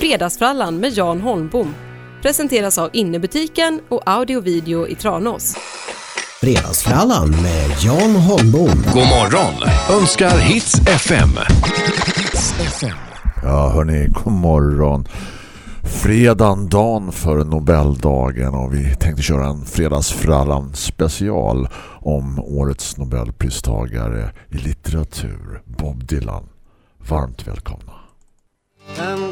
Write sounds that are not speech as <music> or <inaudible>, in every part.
Fredagsfrallan med Jan Holmbom presenteras av Innebutiken och Audio Video i Tranås. Fredagsfrallan med Jan Holmbom. God morgon önskar Hits FM. Ja hörni, god morgon. Fredagen, dagen för Nobeldagen och vi tänkte köra en fredagsfrallan special om årets Nobelpristagare i litteratur, Bob Dylan. Varmt välkomna.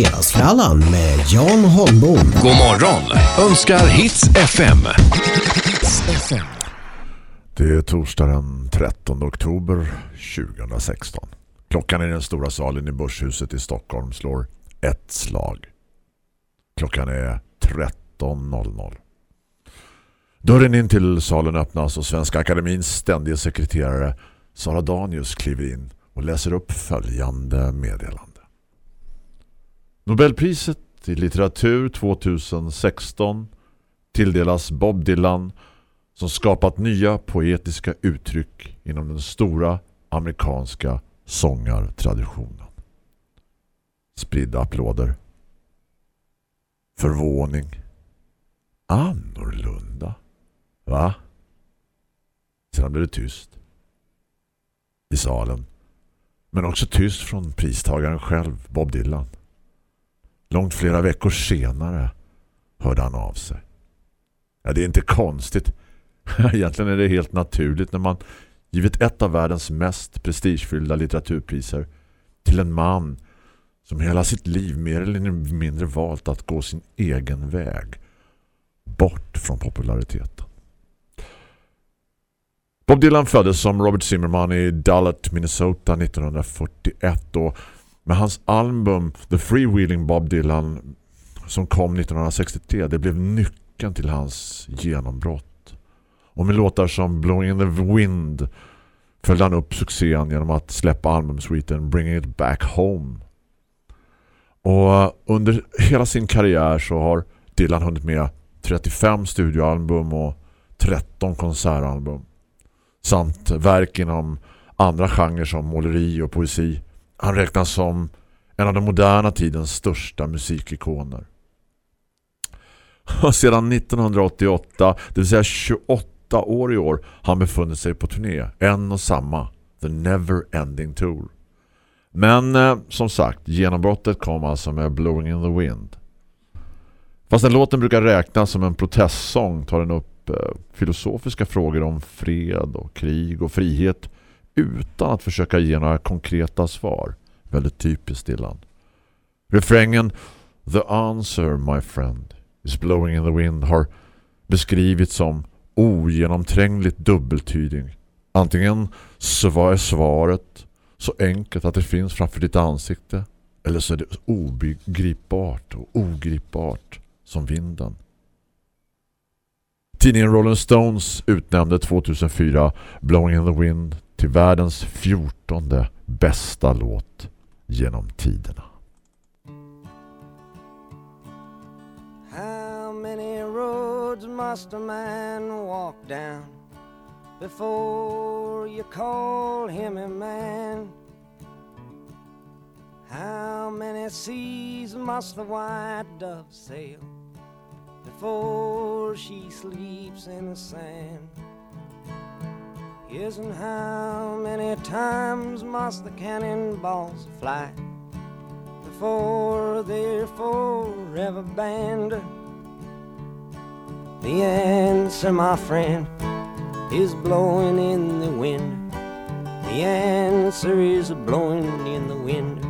Fredagsfrallan med Jan Holmbom. God morgon önskar Hits FM. Det är torsdag den 13 oktober 2016. Klockan i den stora salen i Börshuset i Stockholm slår ett slag. Klockan är 13.00. Dörren in till salen öppnas och Svenska Akademins ständiga sekreterare Sara Danius kliver in och läser upp följande meddelande. Nobelpriset i litteratur 2016 tilldelas Bob Dylan som skapat nya poetiska uttryck inom den stora amerikanska sångartraditionen. Spridda applåder. Förvåning. Annorlunda. Va? Sedan blev det tyst. I salen. Men också tyst från pristagaren själv, Bob Dylan. Långt flera veckor senare hörde han av sig. Ja, det är inte konstigt. <laughs> Egentligen är det helt naturligt när man givit ett av världens mest prestigefyllda litteraturpriser till en man som hela sitt liv mer eller mindre valt att gå sin egen väg bort från populariteten. Bob Dylan föddes som Robert Zimmerman i Dullet, Minnesota 1941 och men hans album The Freewheeling Bob Dylan som kom 1963 det blev nyckeln till hans genombrott. Och med låtar som Blowing in the Wind följde han upp succén genom att släppa albumsweeten Bringing It Back Home. Och eh, under hela sin karriär så har Dylan hunnit med 35 studioalbum och 13 konsertalbum. Samt verk inom andra genrer som måleri och poesi. Han räknas som en av den moderna tidens största musikikoner. Och <laughs> sedan 1988, det vill säga 28 år i år, har han befunnit sig på turné. En och samma, The Never Ending Tour. Men eh, som sagt, genombrottet kom alltså med Blowing in the Wind. Fast den låten brukar räknas som en protestsång tar den upp eh, filosofiska frågor om fred och krig och frihet utan att försöka ge några konkreta svar. Väldigt typiskt Dylan. Refrängen The answer my friend is blowing in the wind har beskrivits som ogenomträngligt dubbeltydning. Antingen så är svaret så enkelt att det finns framför ditt ansikte eller så är det obegripbart och ogripbart som vinden. Tidningen Rolling Stones utnämnde 2004 Blowing in the Wind till världens fjortonde bästa låt genom tiderna. How many roads must a man walk down before you call him a man? How many seas must the white dove sail before she sleeps in the sand? And how many times must the cannonballs fly before they're forever banned? The answer, my friend, is blowing in the wind. The answer is blowing in the wind.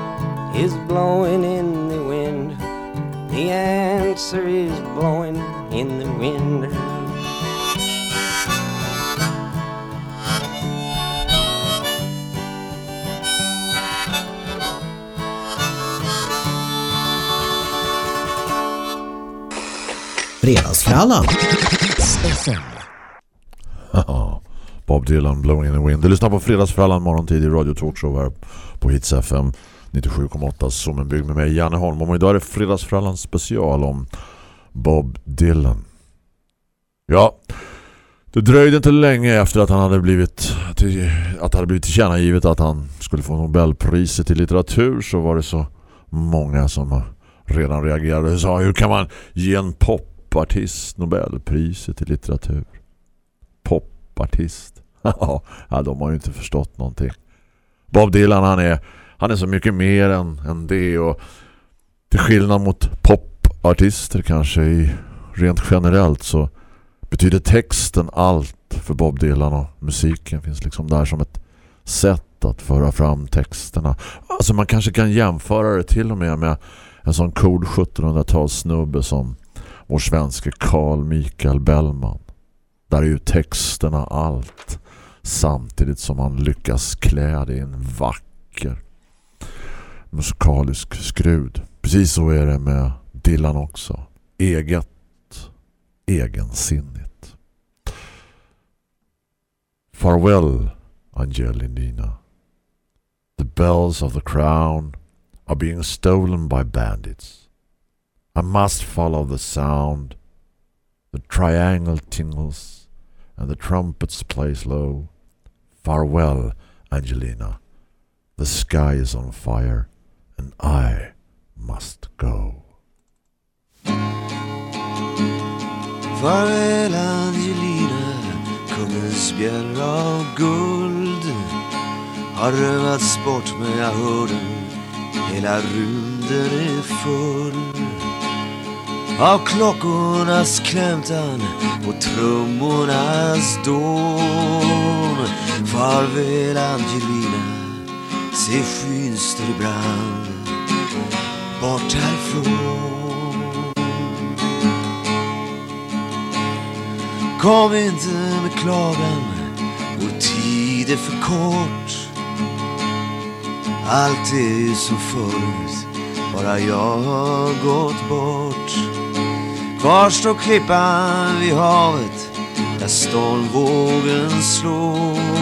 is blowing in the wind. The answer is blowing in the wind. Fredagsfrallan. Bob Dylan, Blowing in the Wind. Du lyssnar på Fredagsfrallan morgontid i Radio Talkshow här på Hits FM 97,8 som en bygg med mig, Janne Holm. Och idag är det Fredagsfrallan special om Bob Dylan. Ja, det dröjde inte länge efter att han hade blivit till, att det hade blivit tillkännagivet att han skulle få Nobelpriset i litteratur så var det så många som redan reagerade och sa hur kan man ge en popartist Nobelpriset i litteratur? Popartist? <laughs> ja, de har ju inte förstått någonting. Bob Dylan han är han är så mycket mer än, än det och till skillnad mot popartister kanske i rent generellt så betyder texten allt för Bob Dylan och musiken finns liksom där som ett sätt att föra fram texterna. Alltså man kanske kan jämföra det till och med med en sån cool 1700-tals snubbe som vår svenske Carl Mikael Bellman. Där är ju texterna allt samtidigt som man lyckas klä det i en vacker musikalisk skrud. Precis så är det med Dylan också. Eget, egensinnigt. Farewell, Angelina. The bells of the crown are being stolen by bandits. I must follow the sound. The triangle tingles and the trumpets play low. Farewell, Angelina. The sky is on fire and I must go. Farväl Angelina, kungens bjäll av guld har rövats bort men jag hör den, hela rymden är full av klockornas klämtan och trummornas dån. Farväl Angelina, se skynster i brand bort härifrån. Kom inte med klagan, vår tid är för kort. Allt är ju som förut, bara jag har gått bort. Kvar står klippan vid havet, där stormvågen slår.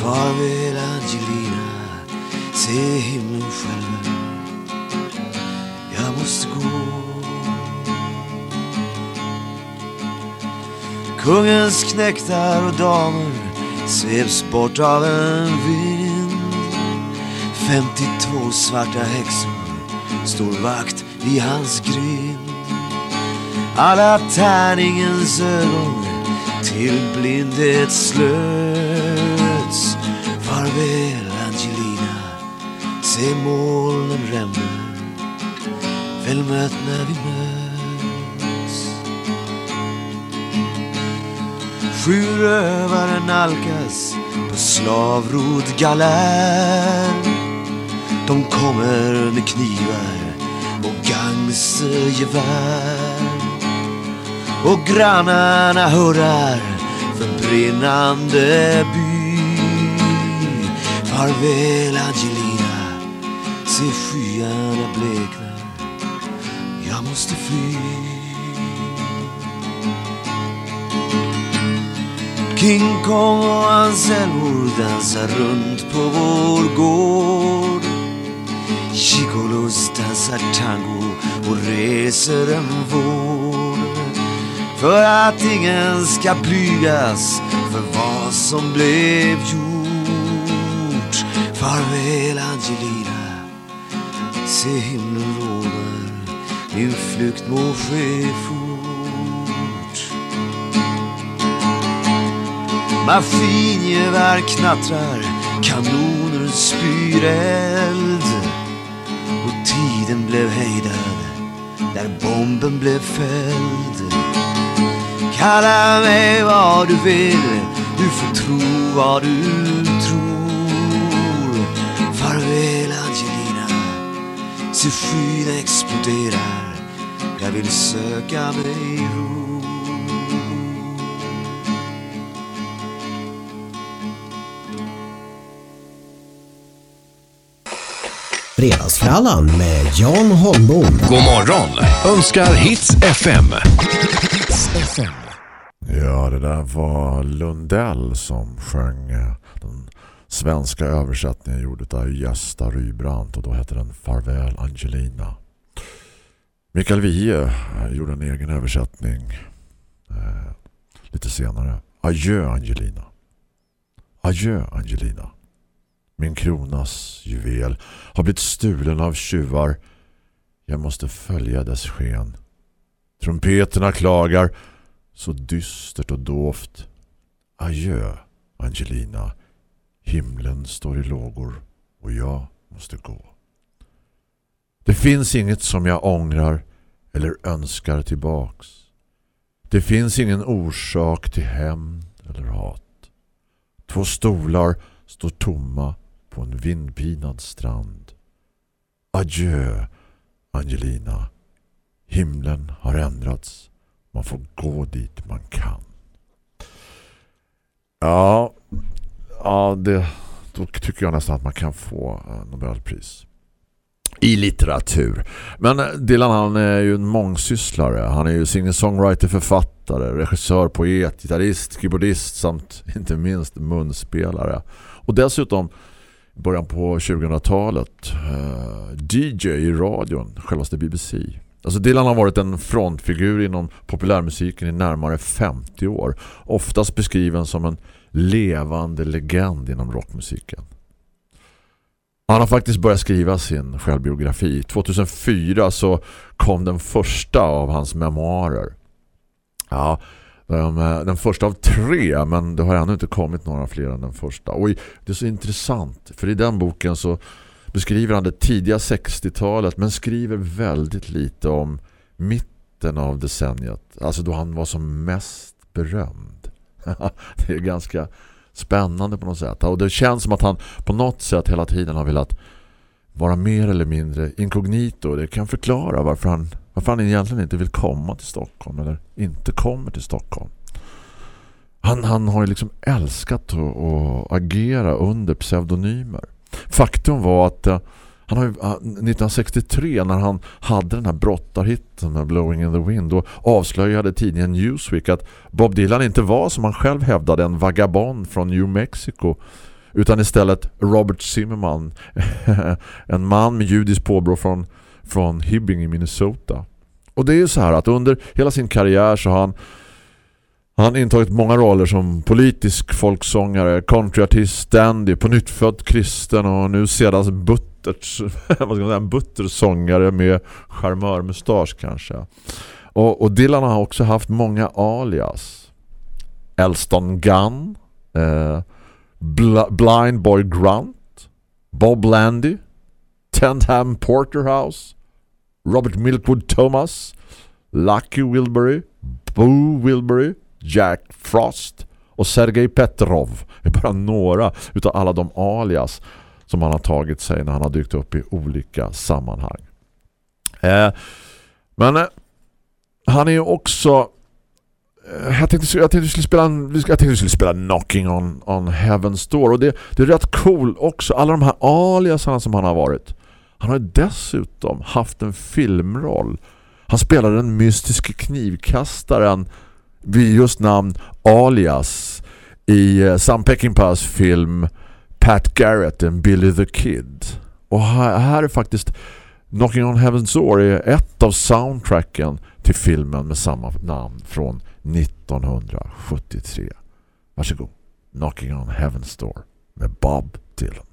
Farväl Angelina, se himlen Kungens knäktar och damer sveps bort av en vind. 52 svarta häxor står vakt vid hans grind. Alla tärningens ögon till blindhet slöts. Farväl Angelina, se molnen rämna. Väl mött när vi möts. Sju rövare nalkas på slavrod galär. De kommer med knivar och gangstergevär. Och grannarna hurrar för brinnande by. Farväl Angelina, se skyarna blekna. Jag måste fly. King Kong och hans älvor dansar runt på vår gård. Chicolos dansar tango och reser en vår. För att ingen ska blygas för vad som blev gjort. Farväl Angelina, se himlen råder, min flykt må ske fort. Maskingevär knattrar, kanoner spyr eld. Och tiden blev hejdad när bomben blev fälld. Kalla mig vad du vill, du får tro vad du tror. Farväl Angelina, se skyn exploderar. Jag vill söka mig ro. Fredagsfrallan med Jan Holmbom. God morgon önskar Hits FM. Hits FM. Ja, det där var Lundell som sjöng eh, den svenska översättningen gjord av Gösta Rybrandt och då heter den Farväl Angelina. Mikael Wiehe eh, gjorde en egen översättning eh, lite senare. Adjö Angelina. Adjö Angelina. Min kronas juvel har blivit stulen av tjuvar. Jag måste följa dess sken. Trumpeterna klagar så dystert och dovt. Adjö, Angelina. Himlen står i lågor. och jag måste gå. Det finns inget som jag ångrar eller önskar tillbaks. Det finns ingen orsak till hämnd eller hat. Två stolar står tomma på en vindpinad strand. Adjö, Angelina. Himlen har ändrats. Man får gå dit man kan. Ja, ja det, då tycker jag nästan att man kan få eh, Nobelpris i litteratur. Men eh, Dylan han är ju en mångsysslare. Han är ju singer-songwriter, författare, regissör, poet, gitarrist, keyboardist samt inte minst munspelare. Och dessutom början på 2000-talet eh, DJ i radion, självaste BBC. Alltså Dylan har varit en frontfigur inom populärmusiken i närmare 50 år. Oftast beskriven som en levande legend inom rockmusiken. Han har faktiskt börjat skriva sin självbiografi. 2004 så kom den första av hans memoarer. Ja, den första av tre men det har ännu inte kommit några fler än den första. Och det är så intressant för i den boken så beskriver han det tidiga 60-talet men skriver väldigt lite om mitten av decenniet. Alltså då han var som mest berömd. <laughs> det är ganska spännande på något sätt. Och det känns som att han på något sätt hela tiden har velat vara mer eller mindre inkognito. Det kan förklara varför han, varför han egentligen inte vill komma till Stockholm eller inte kommer till Stockholm. Han, han har ju liksom älskat att, att agera under pseudonymer. Faktum var att eh, han har ju, eh, 1963 när han hade den här brottarhitten med Blowing in the Wind då avslöjade tidningen Newsweek att Bob Dylan inte var som han själv hävdade en vagabond från New Mexico utan istället Robert Zimmerman <laughs> en man med judisk påbrå från, från Hibbing i Minnesota. Och det är ju så här att under hela sin karriär så har han han har intagit många roller som politisk folksångare, countryartist, dandy, på nyttfödd kristen och nu sedan butters, <laughs> vad ska man säga, en buttersångare med charmörmustasch kanske. Och, och Dylan har också haft många alias. Elston Gunn, eh, Bl Blind Boy Grunt, Bob Landy, Tendham Porterhouse, Robert Milkwood Thomas, Lucky Wilbury, Boo Wilbury, Jack Frost och Sergej Petrov är bara några utav alla de alias som han har tagit sig när han har dykt upp i olika sammanhang. Eh, men eh, han är ju också eh, jag tänkte, jag tänkte vi skulle spela en, jag tänkte vi skulle spela Knocking on, on Heaven's Door och det, det är rätt cool också alla de här aliasarna som han har varit. Han har dessutom haft en filmroll. Han spelar den mystiske knivkastaren vid just namn Alias i eh, Sam Peckinpahs film Pat Garrett and Billy the Kid. Och här, här är faktiskt Knocking on Heaven's Door är ett av soundtracken till filmen med samma namn från 1973. Varsågod. Knocking on Heaven's Door med Bob Dylan.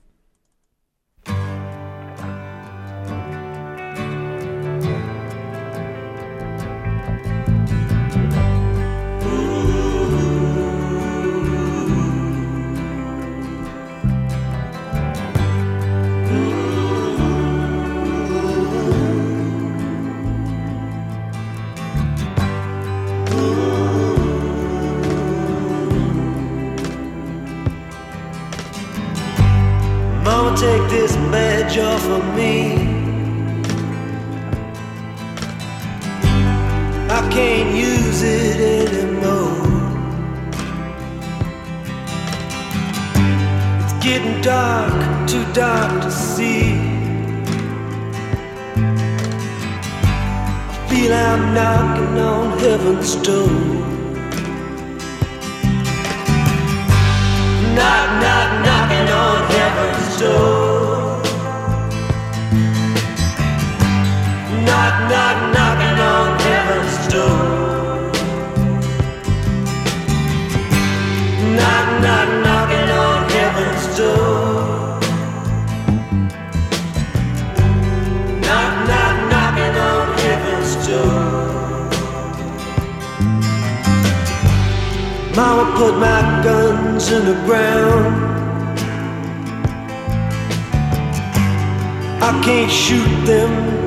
Badge off me. I can't use it anymore. It's getting dark, too dark to see. I feel I'm knocking on heaven's door. Knock, knock, knocking on heaven's door. Knock, knock, knocking on heaven's door. Knock, knock, knocking on heaven's door. Knock, knock, knocking on heaven's door. Mama put my guns in the ground. I can't shoot them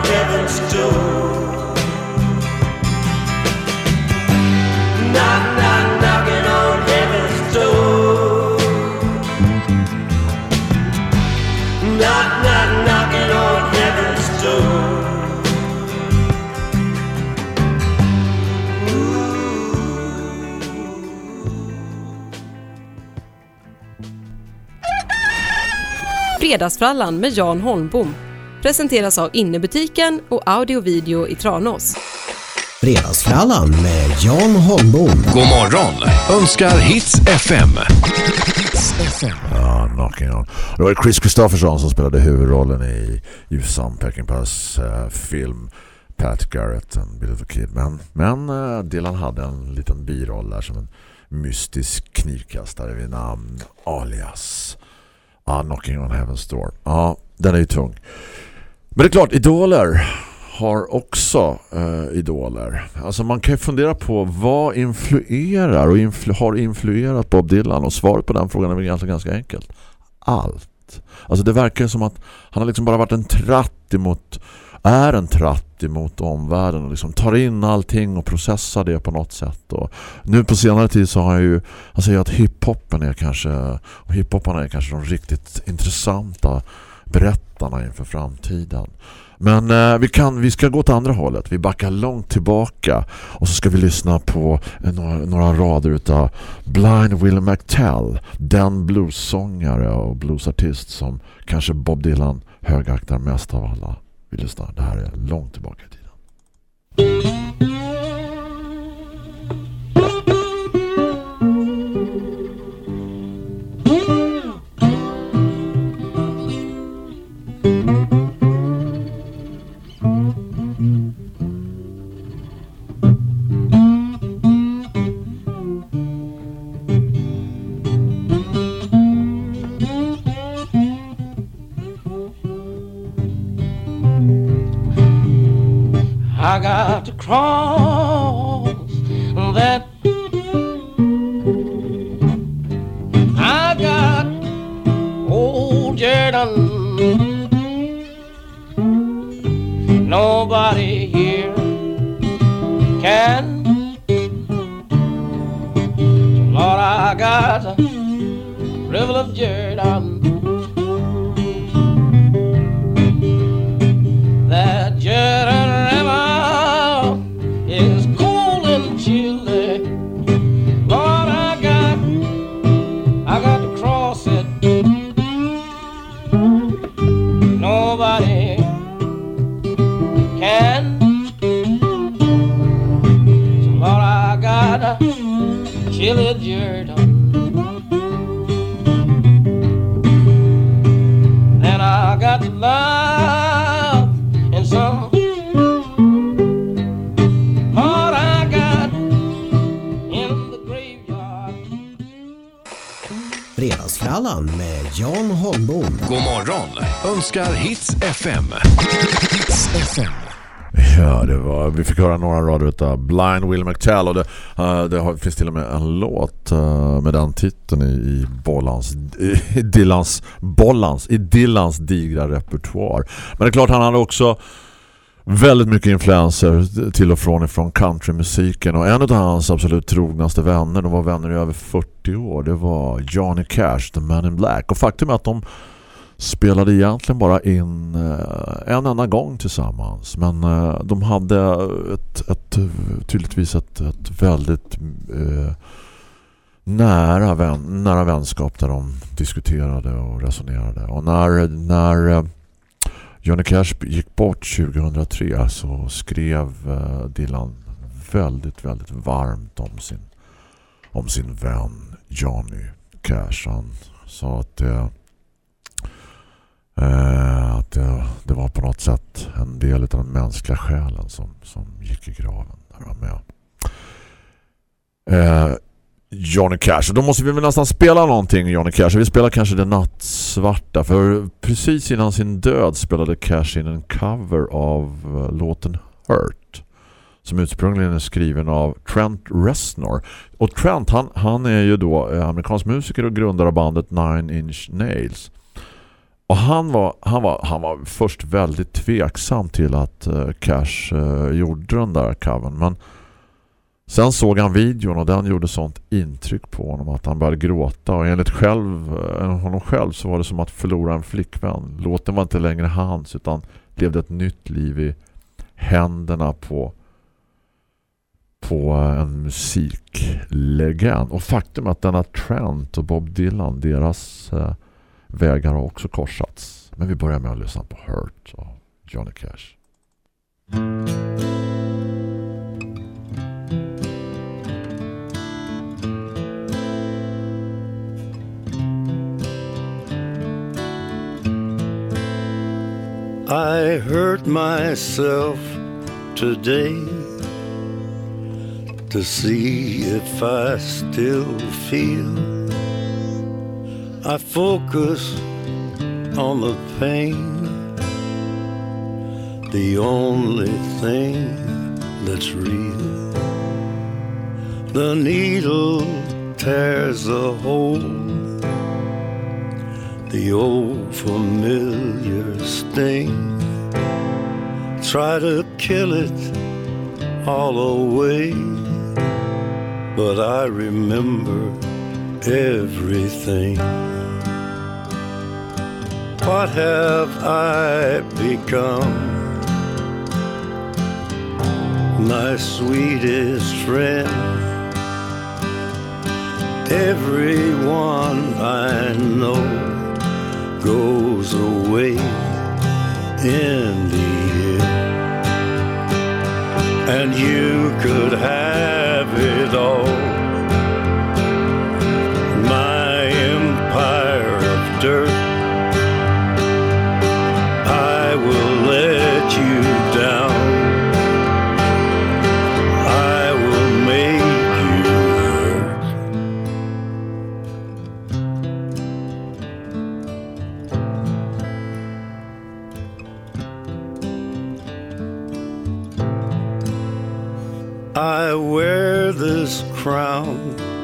Fredagsfrallan med Jan Holmbom presenteras av Innebutiken och Audio Video i Tranås. Fredagsfrallan med Jan Holmbom. God morgon önskar Hits FM. Ja, Knocking on. Det var Chris Christopherson som spelade huvudrollen i ju Sam Peckinpahs eh, film Pat Garrett and Billy the Kid. Men, men eh, Dylan hade en liten biroll där som en mystisk knivkastare vid namn Alias. Ja, Knocking on Heaven's Door. Ja, den är ju tung. Men det är klart, idoler har också eh, idoler. Alltså man kan ju fundera på vad influerar och influ har influerat Bob Dylan och svaret på den frågan är väl ganska, ganska enkelt. Allt. Alltså det verkar som att han har liksom bara varit en tratt emot är en tratt emot omvärlden och liksom tar in allting och processar det på något sätt. Och nu på senare tid så har jag ju alltså, han säger att hiphopen är kanske och hiphoparna är kanske de riktigt intressanta berättarna inför framtiden. Men eh, vi, kan, vi ska gå åt andra hållet. Vi backar långt tillbaka och så ska vi lyssna på eh, några, några rader utav Blind Will McTell, den bluessångare och bluesartist som kanske Bob Dylan högaktar mest av alla. Vi lyssnar. Det här är långt tillbaka i tiden. I got to cross detta Blind Will McTell och det, uh, det har, finns till och med en låt uh, med den titeln i, i Bollans, i Dylans, Bollans, i Dillans digra repertoar. Men det är klart han hade också väldigt mycket influenser till och från ifrån countrymusiken och en av hans absolut trognaste vänner, de var vänner i över 40 år, det var Johnny Cash, The Man in Black och faktum är att de spelade egentligen bara in eh, en enda gång tillsammans men eh, de hade ett, ett tydligtvis ett, ett väldigt eh, nära, vän, nära vänskap där de diskuterade och resonerade och när, när eh, Johnny Cash gick bort 2003 så skrev Dylan väldigt, väldigt varmt om sin, om sin vän Johnny Cash. Han sa att det, eh, att det, det var på något sätt en del av den mänskliga själen som, som gick i graven. Där var med. Eh, Johnny Cash. Då måste vi väl nästan spela någonting Johnny Cash. Vi spelar kanske det nattsvarta. För precis innan sin död spelade Cash in en cover av eh, låten Hurt. Som ursprungligen är skriven av Trent Reznor. Och Trent han, han är ju då eh, amerikansk musiker och grundare av bandet Nine Inch Nails. Och han var, han, var, han var först väldigt tveksam till att uh, Cash uh, gjorde den där covern. Men Sen såg han videon och den gjorde sånt intryck på honom att han började gråta och enligt själv, eh, honom själv så var det som att förlora en flickvän. Låten var inte längre hans utan levde ett nytt liv i händerna på på en musiklegend. Och faktum är att denna Trent och Bob Dylan, deras vägar har också korsats. Men vi börjar med att lyssna på Hurt och Johnny Cash. I hurt myself today to see if I still feel. I focus on the pain, the only thing that's real. The needle tears a hole the old familiar sting. Try to kill it all away, but I remember everything. What have I become? My sweetest friend everyone I know goes away in the end. And you could have it all. My empire of dirt.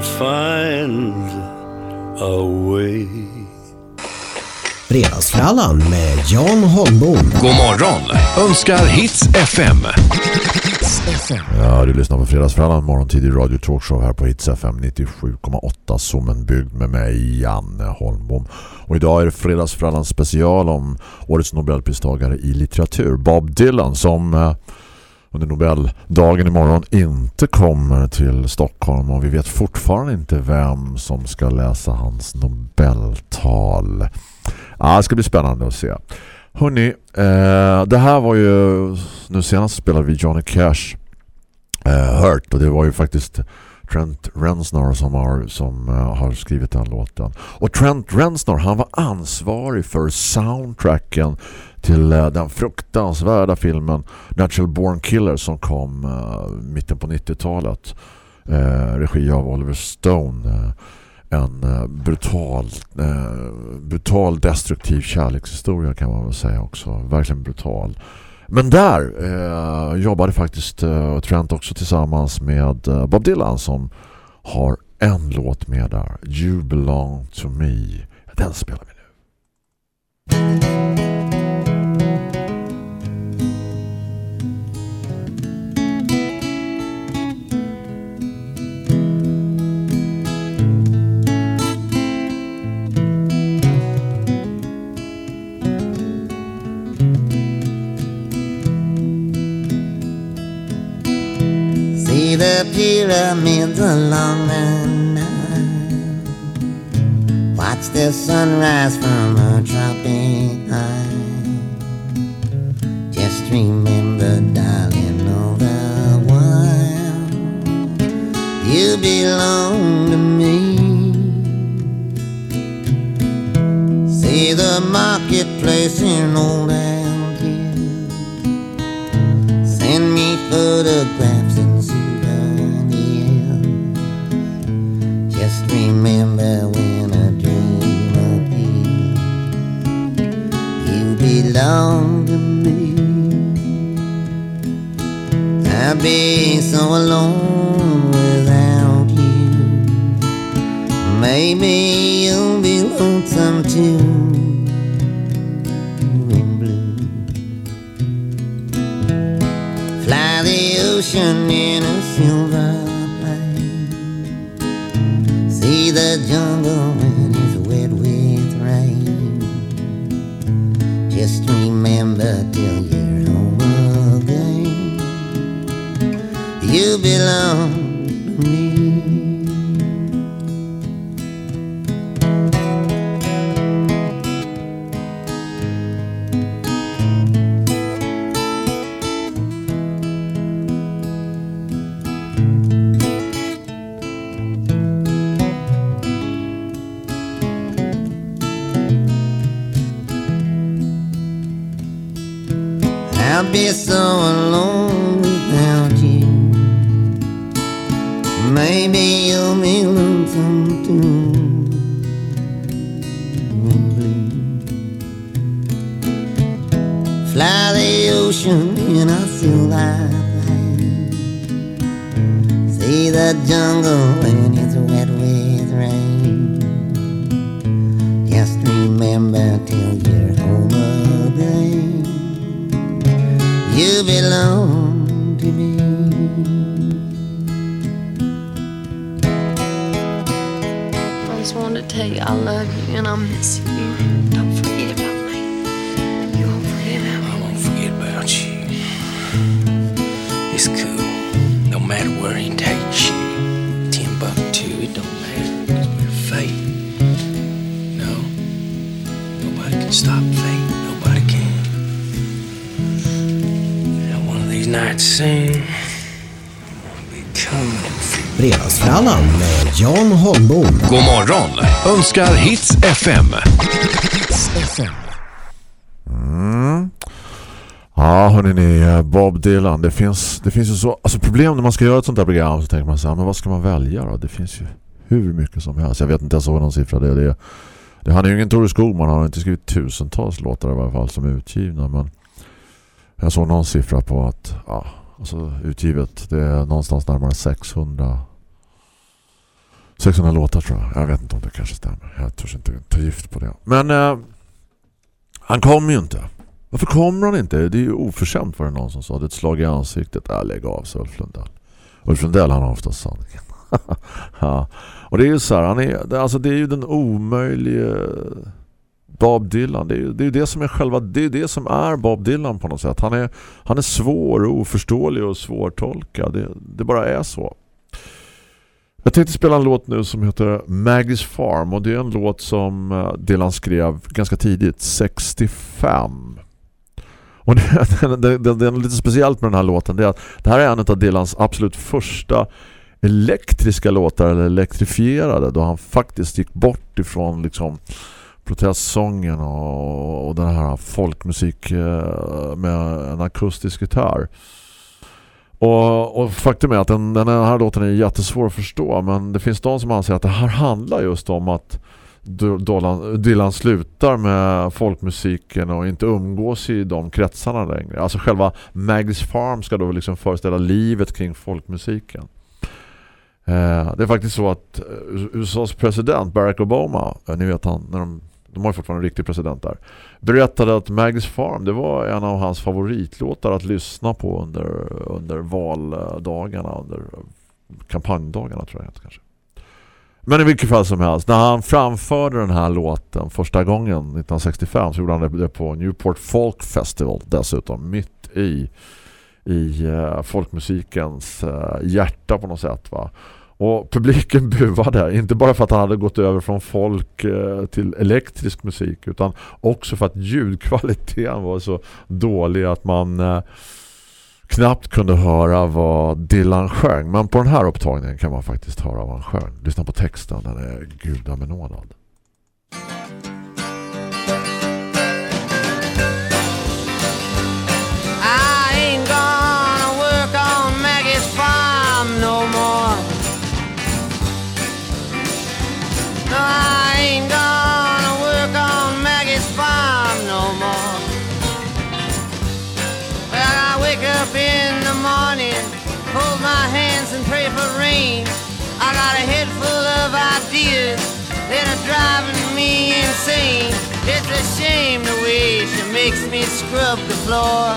I would find a way. Fredagsfrallan med Jan Holmbom. God morgon önskar Hits FM. Hits FM. Ja, du lyssnar på Fredagsfrallan, morgontidig radio talkshow här på Hits FM 97,8 Sommenbygd med mig, Janne Holmbom. Och idag är det Fredagsfrallan special om årets Nobelpristagare i litteratur, Bob Dylan, som eh, under Nobeldagen imorgon inte kommer till Stockholm och vi vet fortfarande inte vem som ska läsa hans Nobeltal. Ah, det ska bli spännande att se. Hörrni, eh, det här var ju nu senast spelade vi Johnny Cash eh, Hurt och det var ju faktiskt Trent Reznor som har, som uh, har skrivit den låten. Och Trent Reznor han var ansvarig för soundtracken till eh, den fruktansvärda filmen Natural Born Killer som kom uh, mitten på 90-talet. Eh, regi av Oliver Stone. en brutal brutal destruktiv kärlekshistoria kan man väl säga också. Verkligen brutal. Men där eh, jobbade faktiskt eh, Trent också tillsammans med eh, Bob Dylan som har en låt med där. You belong to me. Den spelar vi nu. The pyramids along the Nile. Watch the sunrise from a tropic isle. Just remember, darling, all the while you belong to me. See the marketplace in old ocean in a silver plane. See the jungle when it's wet with rain. Just remember till you're home again you belong to me. I just wanted to tell you I love you and I miss you. Fredagsfrallan med Jan Holmbom. God morgon önskar Hits FM. Mm. Ja, hörni ni, Bob Dylan. Det finns, det finns ju så... Alltså problem när man ska göra ett sånt här program så tänker man så här, men vad ska man välja då? Det finns ju hur mycket som helst. Jag vet inte, jag såg någon siffra. Det, det, det, han är ju ingen Tore Skogman. Han har inte skrivit tusentals låtar i varje fall som är utgivna. Men jag såg någon siffra på att ja, alltså utgivet det är någonstans närmare 600 600 låtar tror jag. Jag vet inte om det kanske stämmer. Jag tror inte ta gift på det. Men eh, han kommer ju inte. Varför kommer han inte? Det är ju oförskämt var det någon som sa. Det är ett slag i ansiktet. Äh, lägg av sig Ulf Lundell. Ulf Lundell han har ofta sanningen. <laughs> ja. Och det är ju så här, han är, alltså det är ju den omöjliga Bob Dylan. Det är ju det, är det som är själva det är det som är Bob Dylan på något sätt. Han är, han är svår och oförståelig och svårtolkad. Det, det bara är så. Jag tänkte spela en låt nu som heter Maggie's Farm och det är en låt som eh, Dylan skrev ganska tidigt, 65. Och <laughs> det, det, det, det är lite speciellt med den här låten det är att det här är en av Dylans absolut första elektriska låtar eller elektrifierade då han faktiskt gick bort ifrån liksom protestsången och, och den här folkmusik eh, med en akustisk gitarr. Och, och faktum är att den, den här låten är jättesvår att förstå men det finns de som anser att det här handlar just om att Dylan, Dylan slutar med folkmusiken och inte umgås i de kretsarna längre. Alltså själva Maggie's Farm ska då liksom föreställa livet kring folkmusiken. Eh, det är faktiskt så att USAs president Barack Obama, eh, ni vet han, när de, de har ju fortfarande en riktig president där, berättade att Mags Farm det var en av hans favoritlåtar att lyssna på under, under valdagarna, under kampanjdagarna tror jag kanske. Men i vilket fall som helst, när han framförde den här låten första gången 1965 så gjorde han det på Newport Folk Festival dessutom, mitt i i eh, folkmusikens eh, hjärta på något sätt va. Och publiken <laughs> buade, inte bara för att han hade gått över från folk eh, till elektrisk musik utan också för att ljudkvaliteten var så dålig att man eh, knappt kunde höra vad Dylan sjöng. Men på den här upptagningen kan man faktiskt höra vad han sjöng. Lyssna på texten, den är gudamenådad. Shame the way she makes me scrub the floor.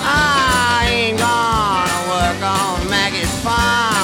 I ain't gonna work on Maggie's farm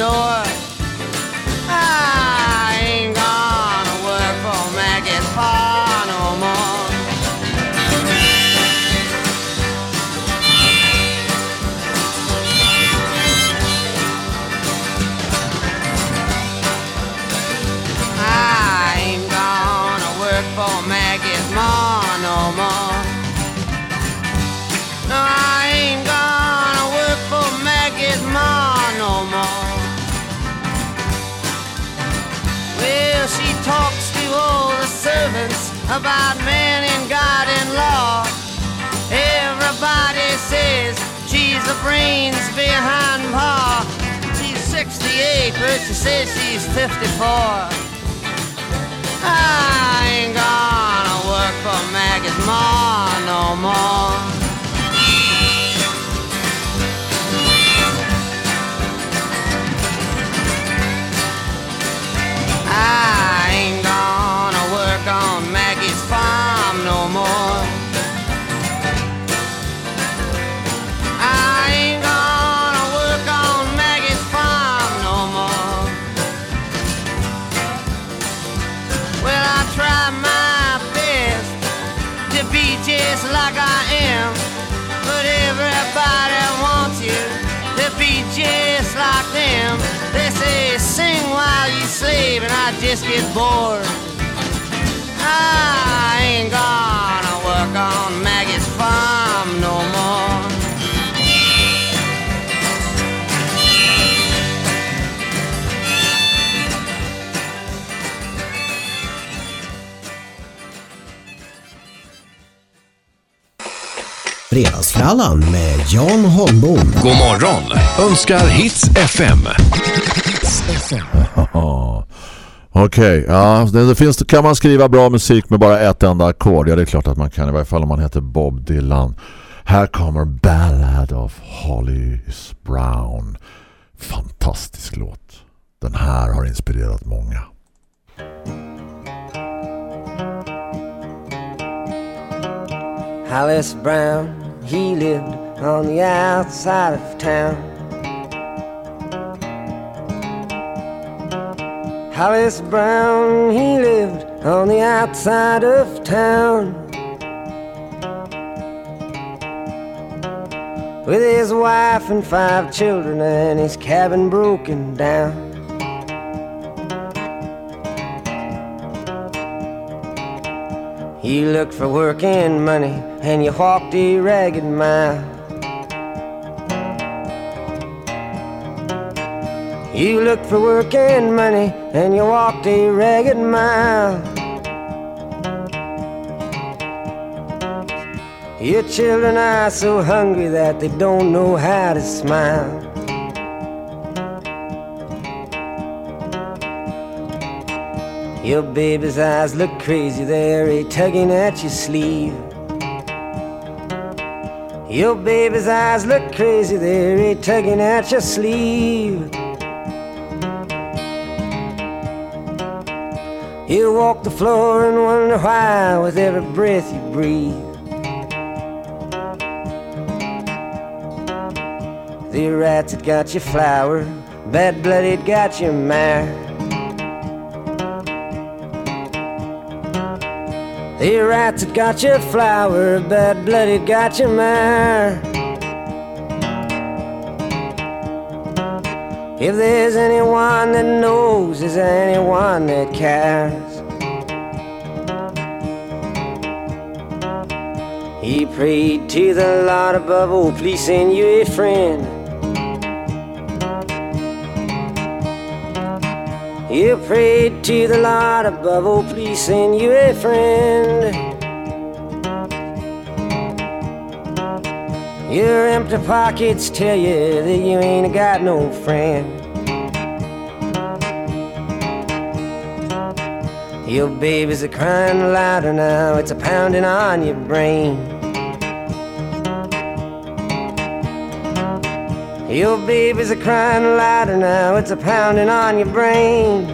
door. The brains behind Pa. She's 68, but she says she's 54. I ain't gonna work for Maggie's ma no more. Sleep, and I just get bored. I ain't gonna work on Maggie's farm no more. Fredagsfrallan med Jan Holmbom. God morgon önskar Hits FM. <laughs> Ja. Okej, ja, det, det finns, kan man skriva bra musik med bara ett enda ackord? Ja, det är klart att man kan, i varje fall om man heter Bob Dylan. Här kommer Ballad of Holly Brown. Fantastisk låt. Den här har inspirerat många. Hollis Brown, he lived on the outside of town. Hollis Brown, he lived on the outside of town. With his wife and five children and his cabin broken down. He looked for work and money, and you walked a ragged mile. You looked for work and money, and you walked a ragged mile. Your children are so hungry that they don't know how to smile. Your baby's eyes look crazy, they're a tugging at your sleeve. Your baby's eyes look crazy, they're a tugging at your sleeve. You walk the floor and wonder why with every breath you breathe. The rats had got your flower, bad blood had got your mare. The rats had got your flower, bad blood had got your mare. If there's anyone that knows, is there anyone that cares? He prayed to the Lord above, oh, please send you a friend. You prayed to the Lord above, oh, please send you a friend. Your empty pockets tell you that you ain't got no friend. Your babies are crying louder now, it's a pounding on your brain. Your babies are crying louder now, it's a pounding on your brain.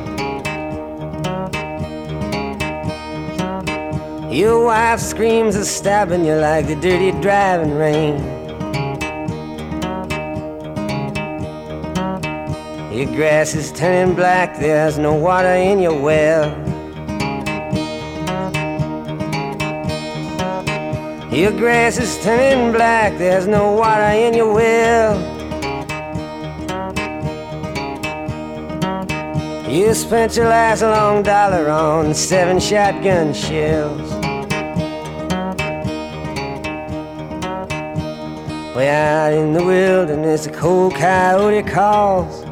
Your wife screams and stabbing you like the dirty driving rain. Your grass is turning black, there's no water in your well. Your grass is turning black, there's no water in your well. You spent your last long dollar on seven shotgun shells. Way out in the wilderness, a cold coyote calls.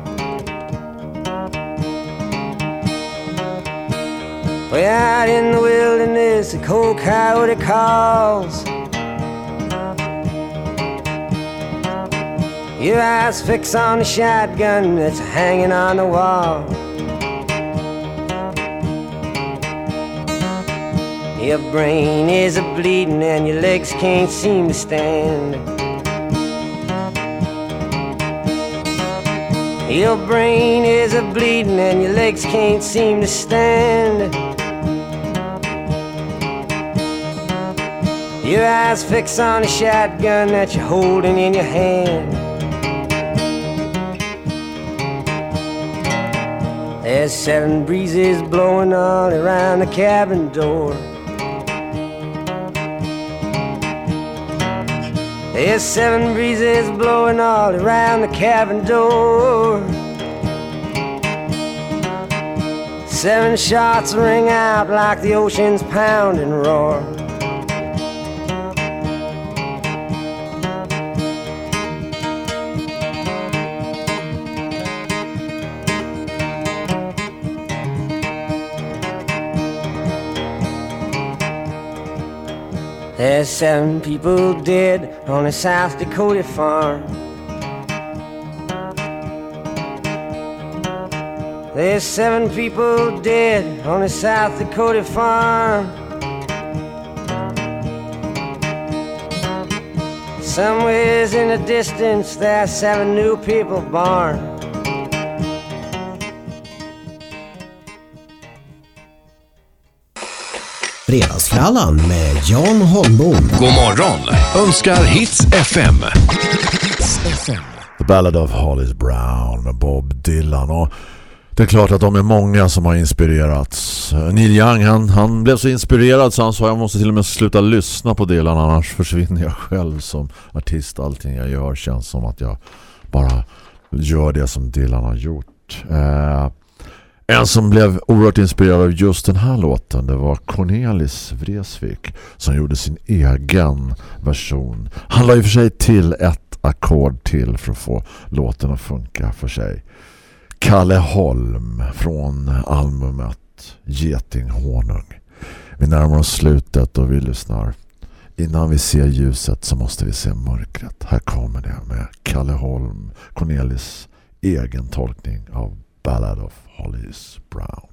Way out in the wilderness, a cold coyote calls. Your eyes fix on the shotgun that's hanging on the wall. Your brain is a bleeding and your legs can't seem to stand. Your brain is a bleeding and your legs can't seem to stand. Your eyes fix on a shotgun that you're holding in your hand. There's seven breezes blowing all around the cabin door. There's seven breezes blowing all around the cabin door. Seven shots ring out like the ocean's pounding roar. There's seven people dead on a South Dakota farm. There's seven people dead on a South Dakota farm. Somewheres in the distance, there's seven new people born. Fredagsfrallan med Jan Holmbom. God morgon önskar Hits FM. The Ballad of Hollis Brown med Bob Dylan och det är klart att de är många som har inspirerats. Neil Young han, han blev så inspirerad så han sa jag måste till och med sluta lyssna på Dylan annars försvinner jag själv som artist. Allting jag gör känns som att jag bara gör det som Dylan har gjort. Eh, en som blev oerhört inspirerad av just den här låten det var Cornelis Vreeswijk som gjorde sin egen version. Han la ju för sig till ett ackord till för att få låten att funka för sig. Kalle Holm från albumet Getinghonung. Vi närmar oss slutet och vi lyssnar. Innan vi ser ljuset så måste vi se mörkret. Här kommer det med Kalle Holm, Cornelis egen tolkning av Ballad of Hollis Brown.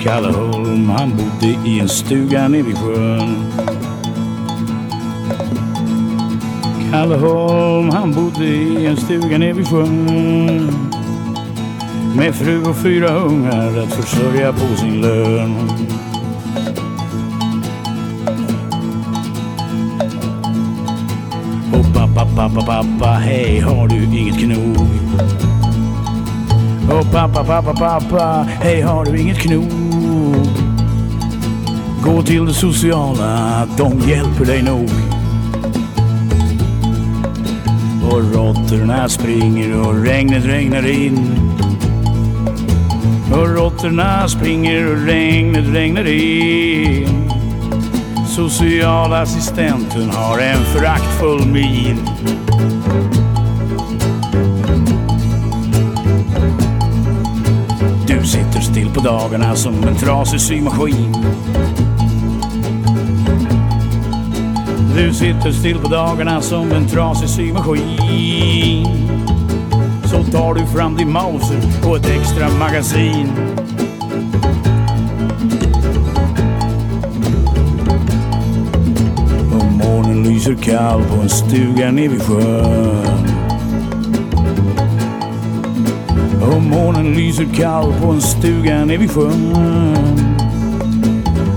Kalle Holm han bodde i en stuga nere vid sjön. Kalle Holm han bodde i en stuga nere sjön. Med fru och fyra ungar att försörja på sin lön. Och pappa, pappa, pappa, hej har du inget knog? Och pappa, pappa, pappa, hej har du inget knog? Gå till det sociala, de hjälper dig nog. Och råttorna springer och regnet regnar in. Och springer och regnet regnar in. Socialassistenten har en föraktfull min. Du sitter still på dagarna som en trasig symaskin. Du sitter still på dagarna som en trasig symaskin. Så tar du fram din Mauser och ett extra magasin. Lyser kall på en stuga nere vid sjön. Och månen lyser kall på en stuga nere vid sjön.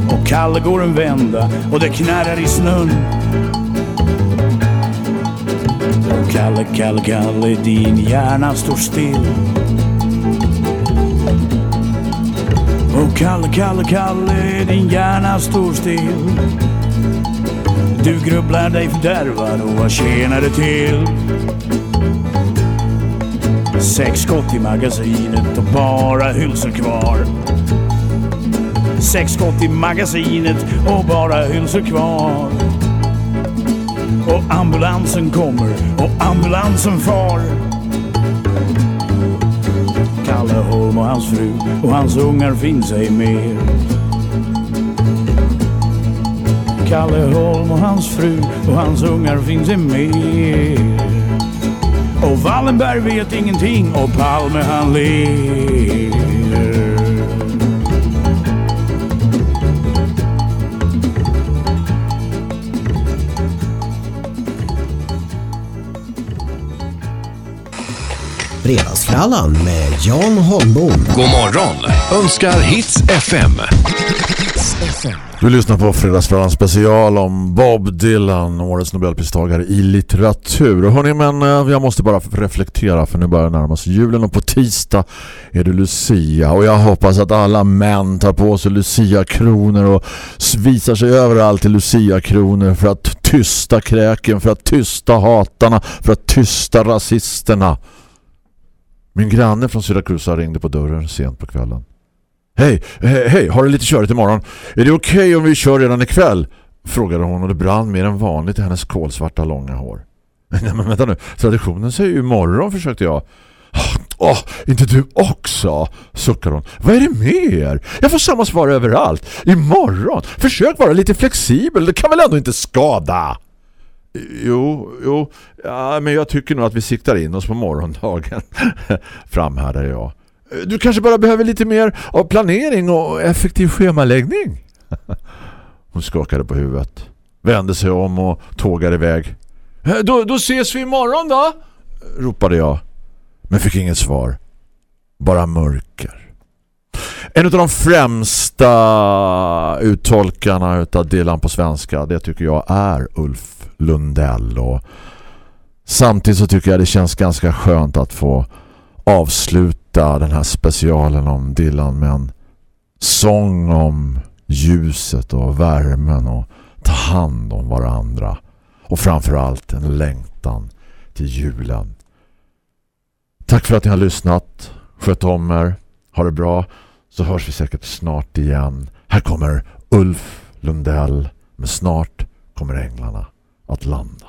Och Kalle går en vända och det knarrar i snön. Och Kalle, Kalle, Kalle, din hjärna står still. Och Kalle, Kalle, Kalle, din hjärna står still. Du grubblar dig fördärvad och vad tjänar det till? Sex skott i magasinet och bara hylsor kvar. Sex skott i magasinet och bara hylsor kvar. Och ambulansen kommer och ambulansen far. Kalle Holm och hans fru och hans ungar finns ej mer. Kalle Holm och hans fru och hans ungar finns ej mer. Och Wallenberg vet ingenting och Palme han ler. Fredagsfrallan med Jan Holmbom. God morgon önskar Hits FM. Du lyssnar på Fredagsfrallan special om Bob Dylan, årets Nobelpristagare i litteratur. Och hörni, men eh, jag måste bara reflektera för nu börjar närma sig julen och på tisdag är det Lucia. Och jag hoppas att alla män tar på sig Lucia-kronor och visar sig överallt i Lucia-kronor för att tysta kräken, för att tysta hatarna, för att tysta rasisterna. Min granne från Syracuse ringde på dörren sent på kvällen. Hej, hej, hej, har du lite körigt imorgon? Är det okej okay om vi kör redan ikväll? Frågade hon och det brann mer än vanligt i hennes kolsvarta långa hår. <laughs> Nej men vänta nu, traditionen säger ju imorgon försökte jag. Åh, oh, inte du också, suckar hon. Vad är det med er? Jag får samma svar överallt. Imorgon. Försök vara lite flexibel, det kan väl ändå inte skada? Jo, jo ja, men jag tycker nog att vi siktar in oss på morgondagen, <laughs> framhärdar jag. Du kanske bara behöver lite mer av planering och effektiv schemaläggning. <laughs> Hon skakade på huvudet. Vände sig om och tågade iväg. Då, då ses vi imorgon då? Ropade jag. Men fick inget svar. Bara mörker. En av de främsta uttolkarna av Dylan på svenska det tycker jag är Ulf Lundell och samtidigt så tycker jag det känns ganska skönt att få avsluta den här specialen om Dylan med en sång om ljuset och värmen och ta hand om varandra och framförallt en längtan till julen. Tack för att ni har lyssnat. Sköt om er. Ha det bra. Så hörs vi säkert snart igen. Här kommer Ulf Lundell. Men snart kommer änglarna att landa.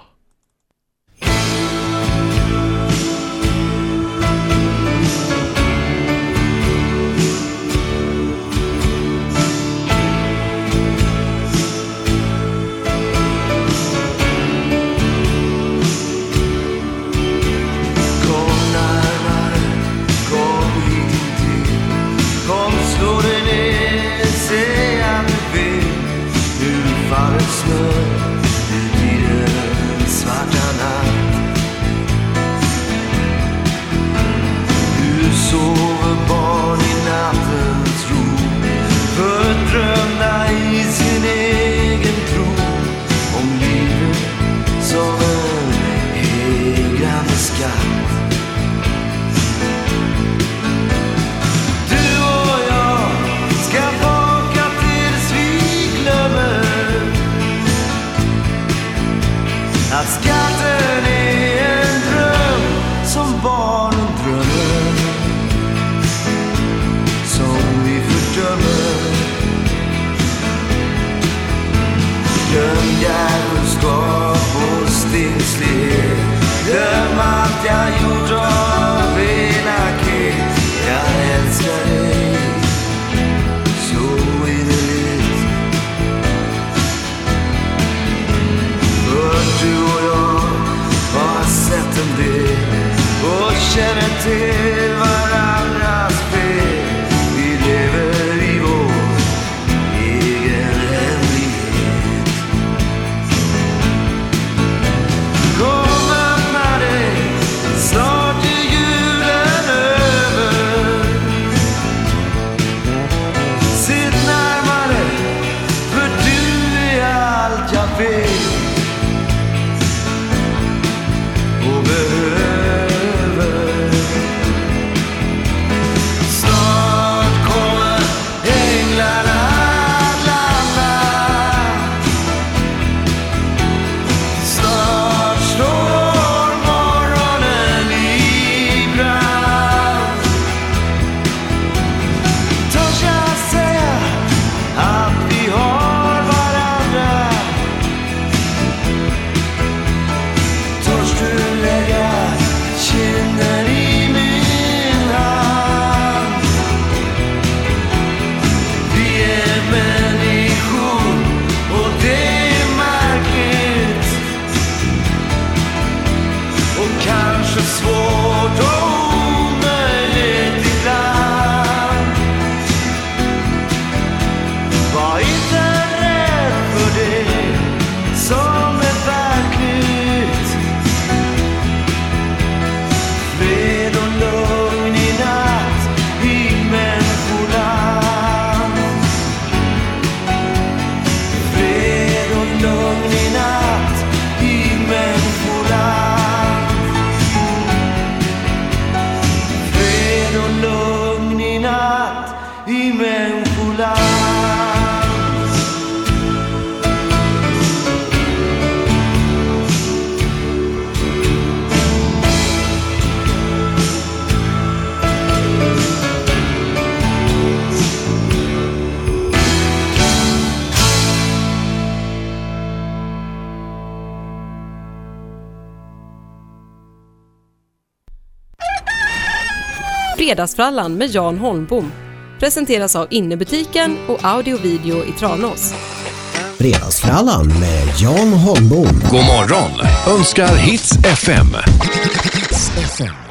Fredagsfrallan med Jan Holmbom presenteras av Innebutiken och Audio Video i Tranås. Fredagsfrallan med Jan Holmbom. God morgon önskar Hits FM. Hits FM.